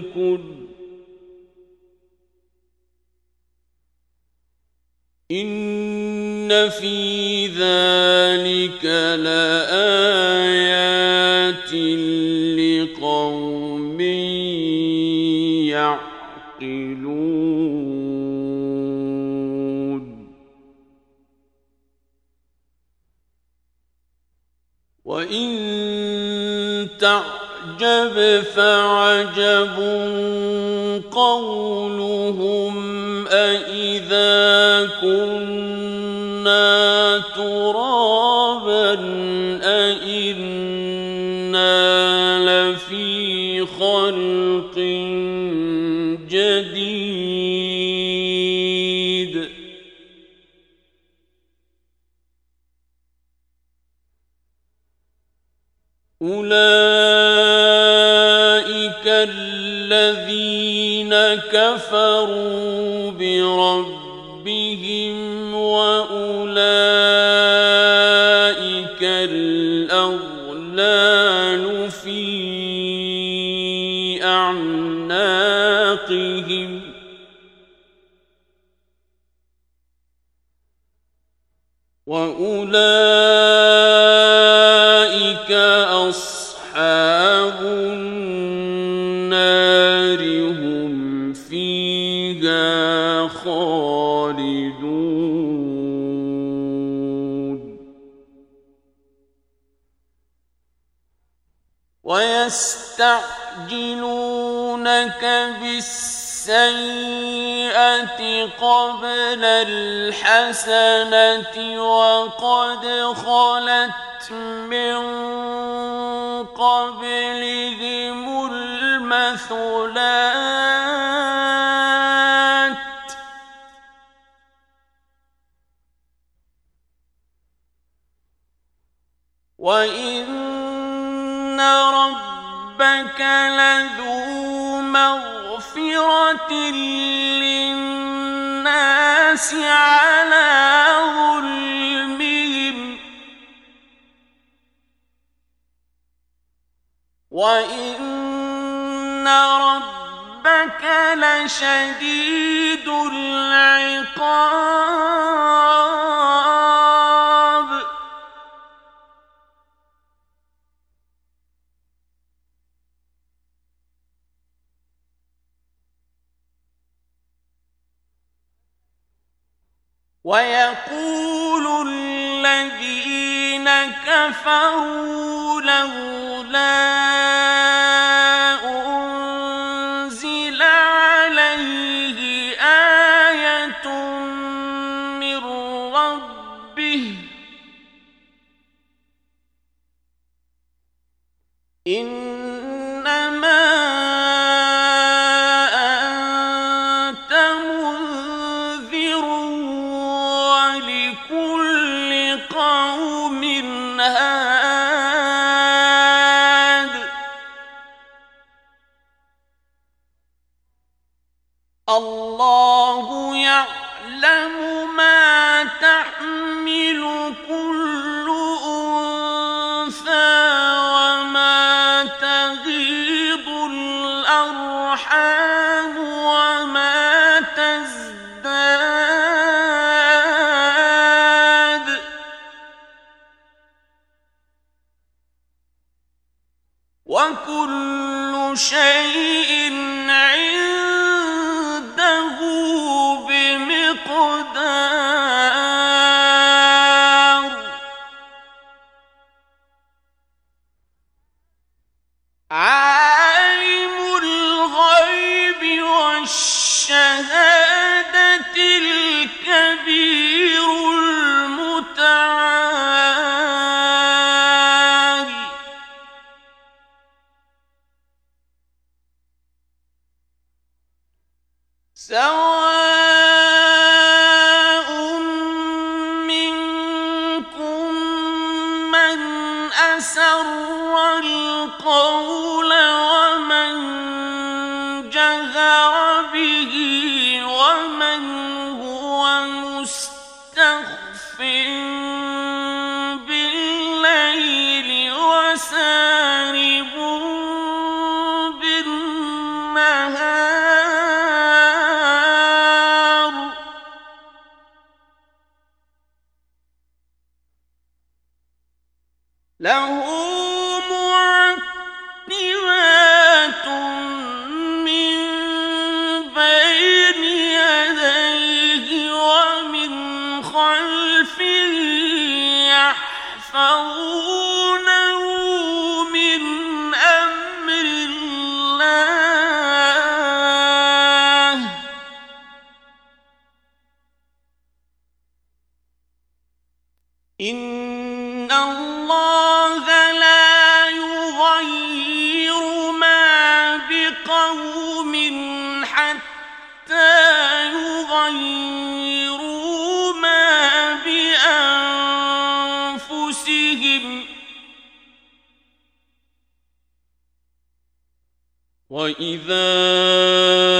الكل. ان في ذلك لآيات لقوم يعقلون. وإن تعقل عجب فعجب قولهم أئذا كنت كفروا يستعجلونك بالسيئة قبل الحسنة وقد خلت من قبلهم المثلات وإن رب ربك لذو مغفرة للناس على ظلمهم. وإن ربك لشديد العقاب. وَيَقُولُ الَّذِينَ كَفَرُوا لهم وَإِذَا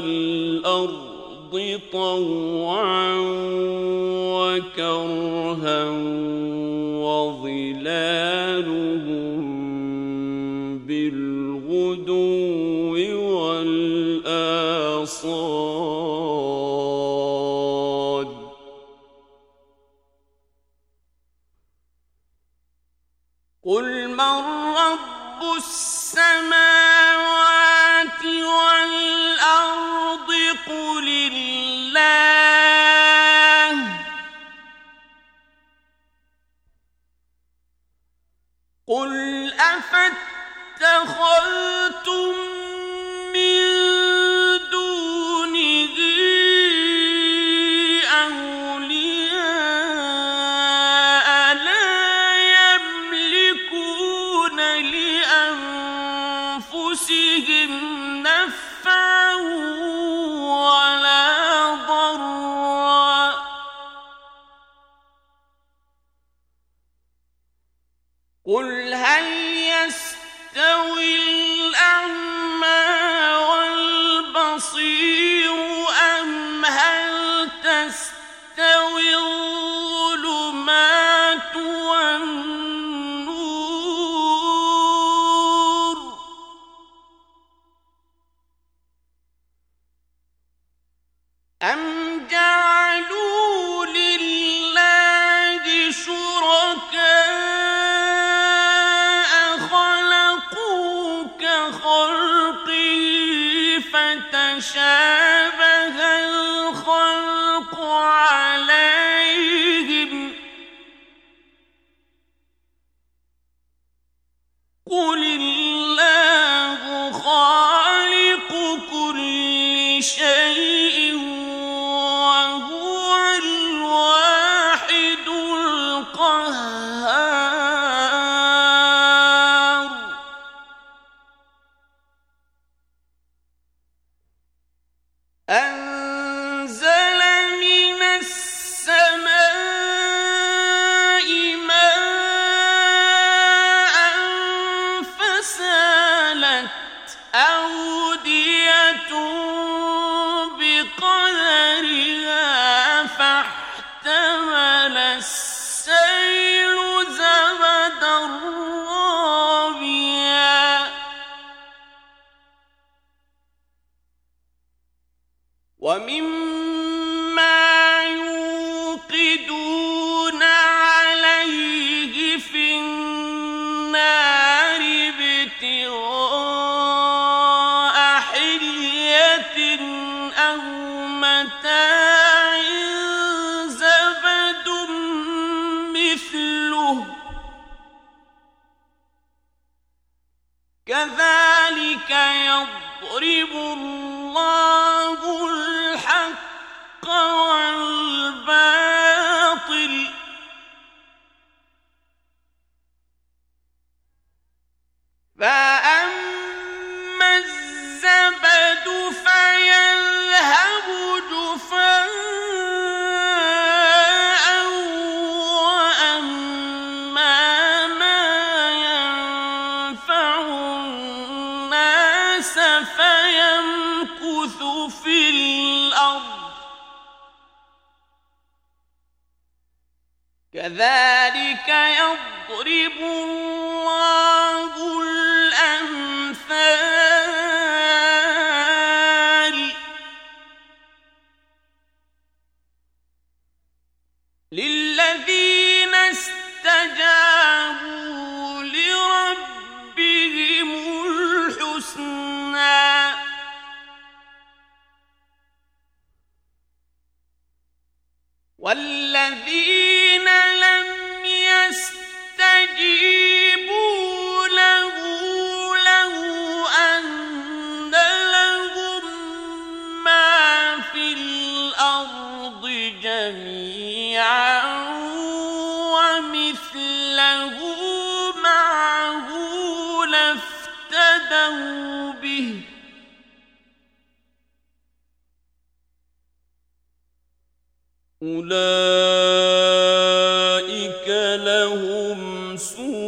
والأرض طوعا وكرها وظلالهم بالغدو والآصال قل من رب السماوات قل أفتخذتم بصير أو يُذِيقُ فيمكث في الأرض كذلك يضرب الله سو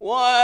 What?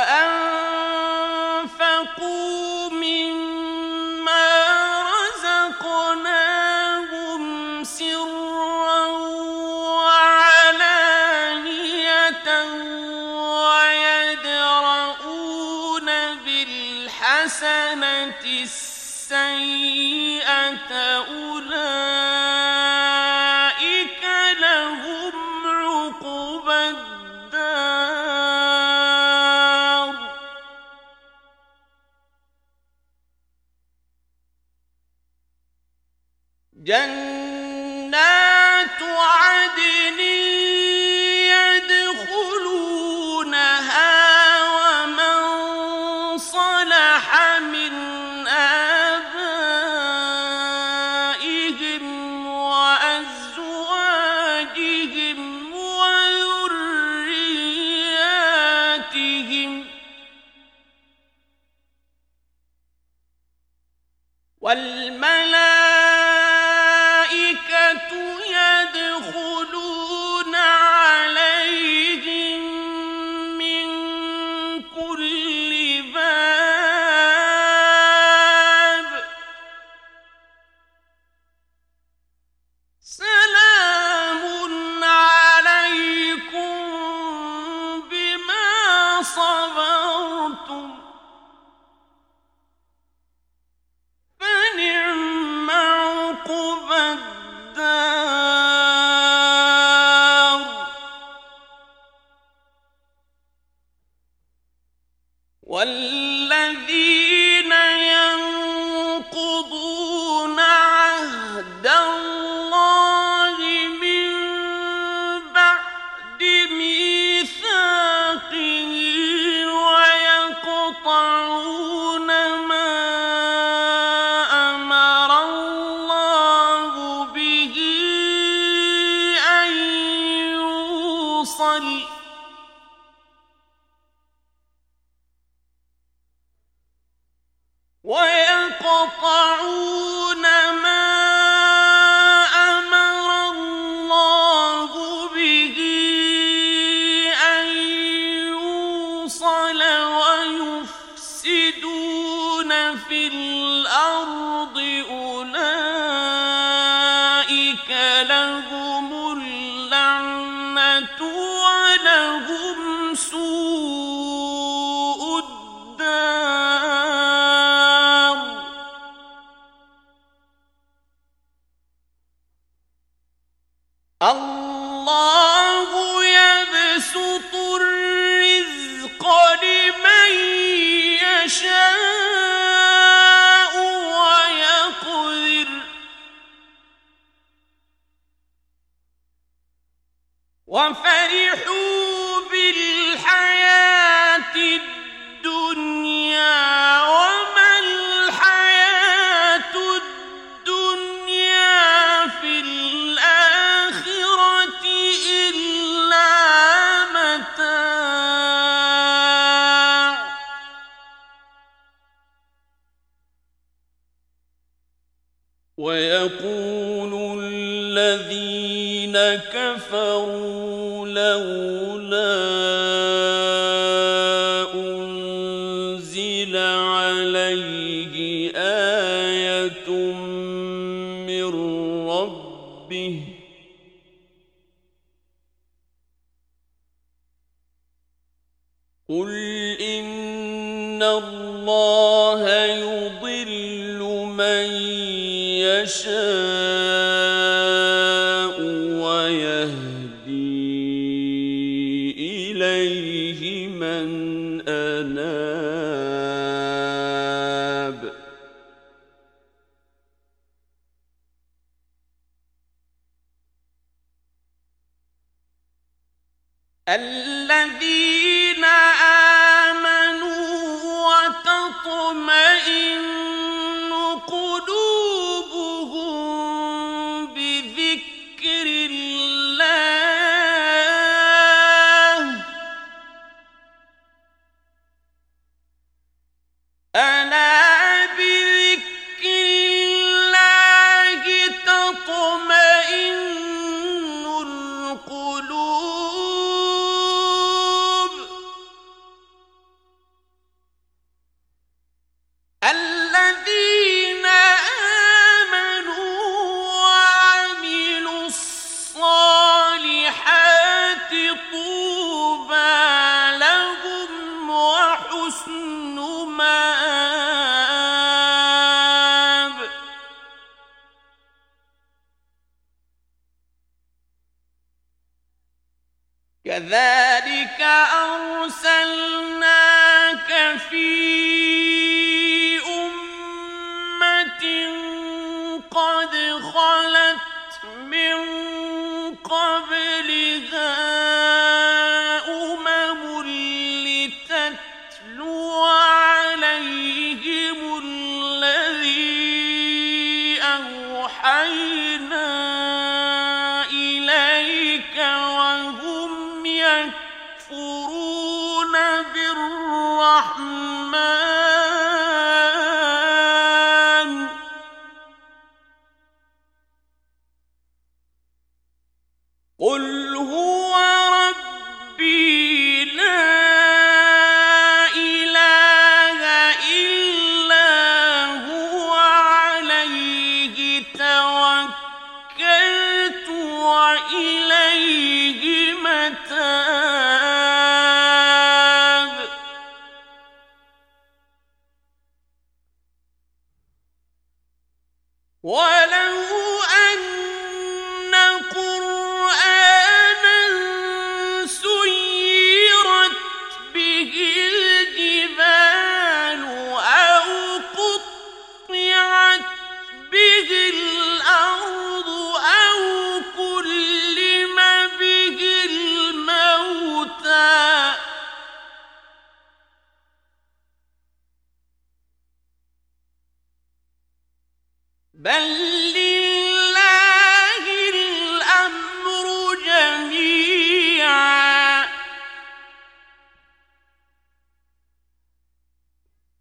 فلا ويقول الذين كفروا لولا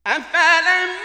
أفلم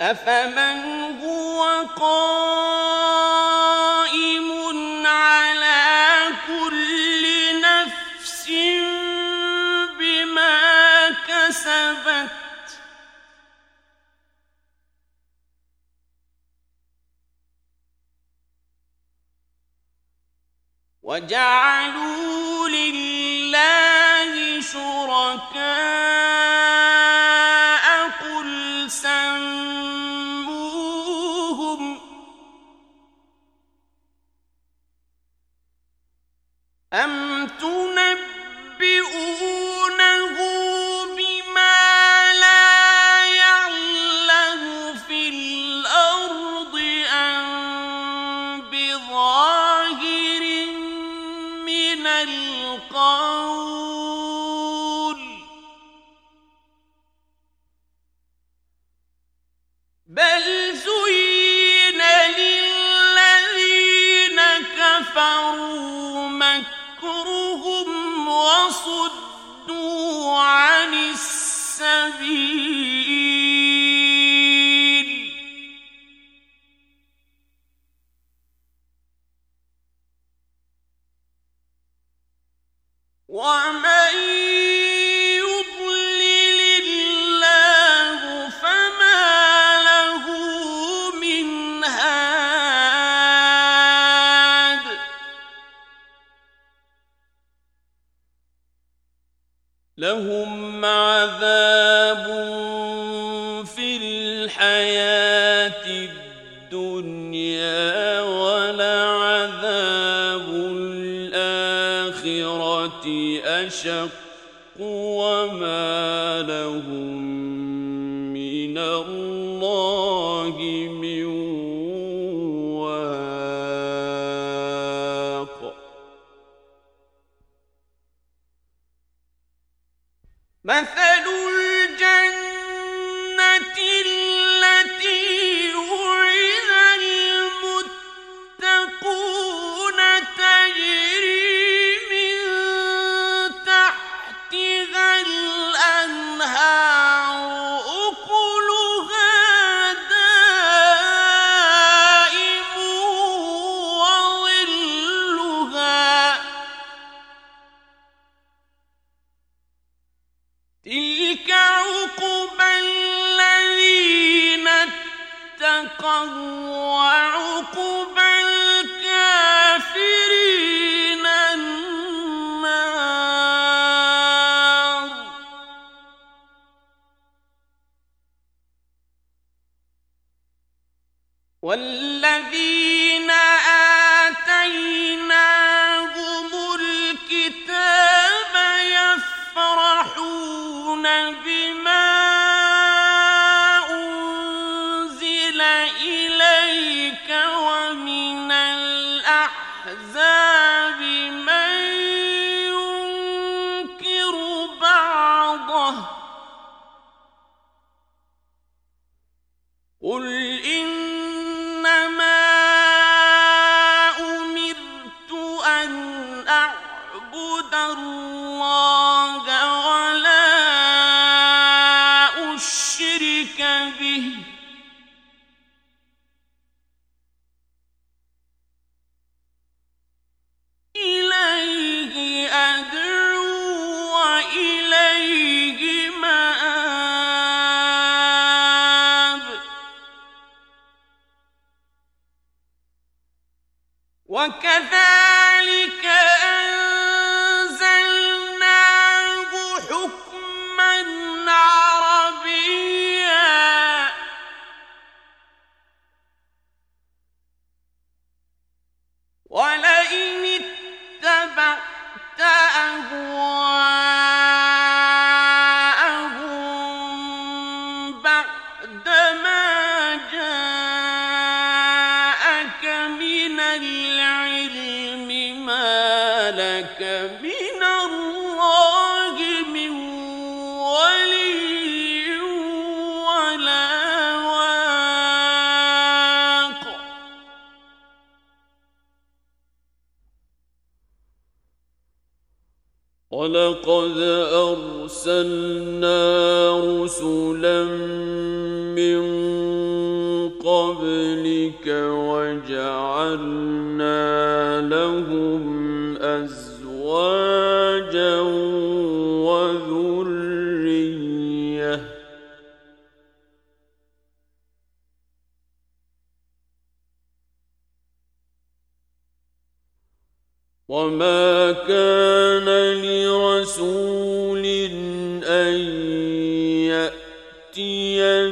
أفمن هو قائم على كل نفس بما كسبت وجعلوا لله شركاء أم تنبئون الذي عذاب الآخرة أشق وما لهم الذين وَلَقَدْ أَرْسَلْنَا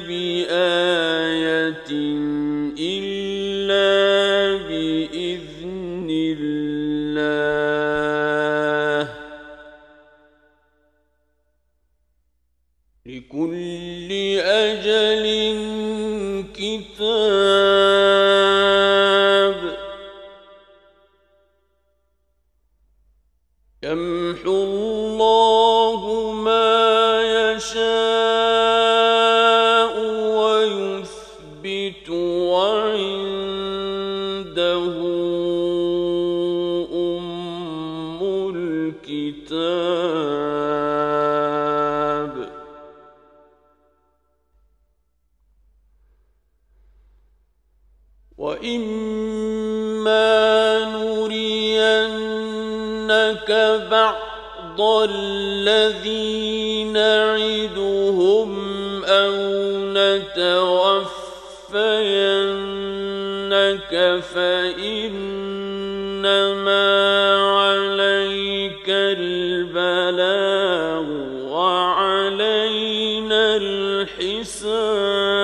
بآية إلا الحساب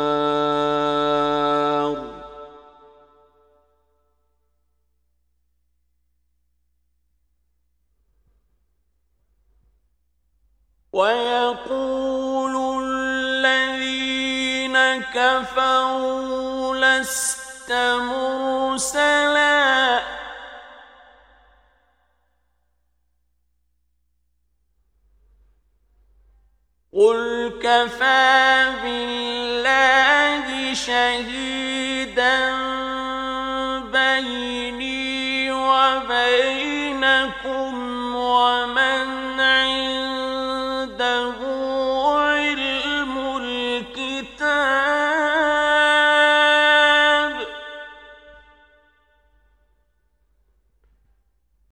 كفروا لست مرسلا. بالله شهيدا